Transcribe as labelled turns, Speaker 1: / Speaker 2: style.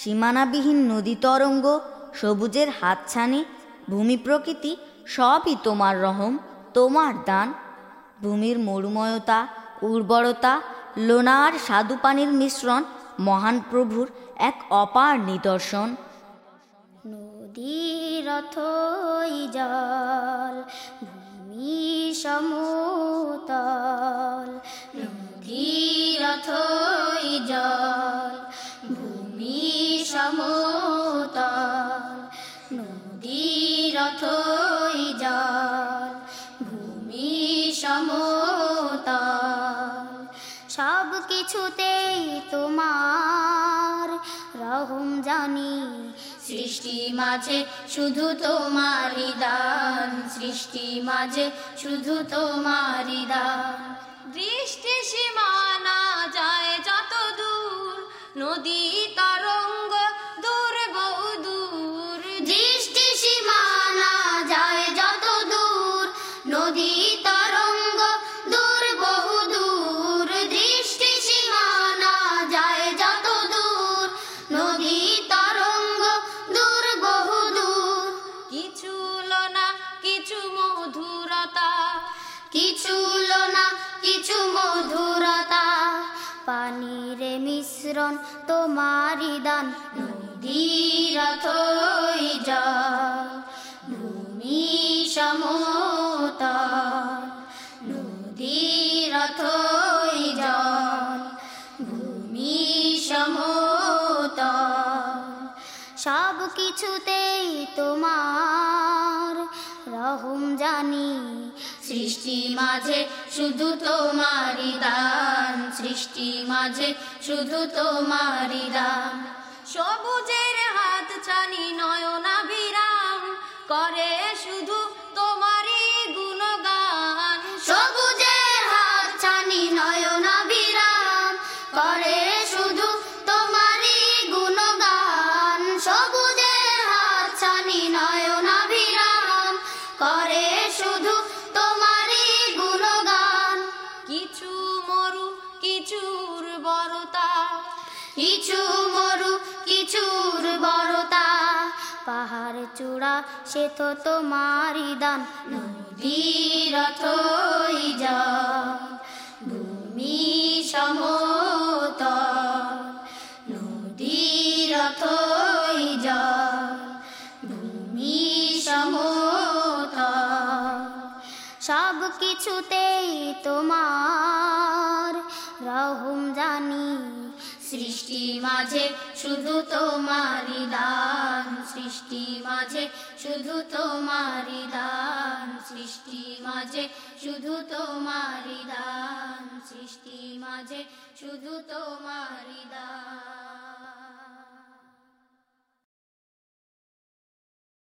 Speaker 1: সীমানাবিহীন নদী তরঙ্গ, সবুজের হাতছানি, ভূমি প্রকৃতি, সবই তোমার রহম, তোমার দান। ভূমির মরুময়তা, উর্বরতা, লোনার স্বাদু পানির মিশ্রণ, মহান প্রভুর এক অপার নিদর্শন।
Speaker 2: নদীর জল, ভূমি সমতল। ভূমি সমতল। সব কিছুতেই তোমার রহম জানি। সৃষ্টি মাঝে শুধু তোমারই দান সৃষ্টি মাঝে শুধু তোমারই দান
Speaker 3: দৃষ্টি সীমানা কিছু লোনা কিছু মধুরতা।
Speaker 2: পানির মিশ্রণ তোমারই দান, নদীর ভূমি সমতল নদীর ভূমি সমতল সব কিছুতেই তোমার রহম জানি। সৃষ্টি মাঝে শুধু তোমারই দান। সৃষ্টি মাঝে শুধু তোমারই দান।
Speaker 3: সবুজের হাত ছানি নয়নাভিরাম করে শুধু তোমারই গুণগান।
Speaker 2: সবুজের হাত ছানি নয়নাভিরাম করে শুধু তোমারই গুণগান। সবুজের হাত ছানি নয়নাভিরাম
Speaker 3: কিছু মরু, কিছুর
Speaker 2: বড়তা। পাহাড় চূড়া, সে তো তোমারই দান। নদীর জল, ভূমি সমতল। নদীর জল, ভূমি সমতল। সব কিছুতেই তোমার রহম জানি সৃষ্টি মাঝে শুধু তোমারি দান, সৃষ্টি মাঝে শুধু তোমারি দান, সৃষ্টি মাঝে শুধু তোমারি দান, সৃষ্টি মাঝে শুধু তোমারি দান।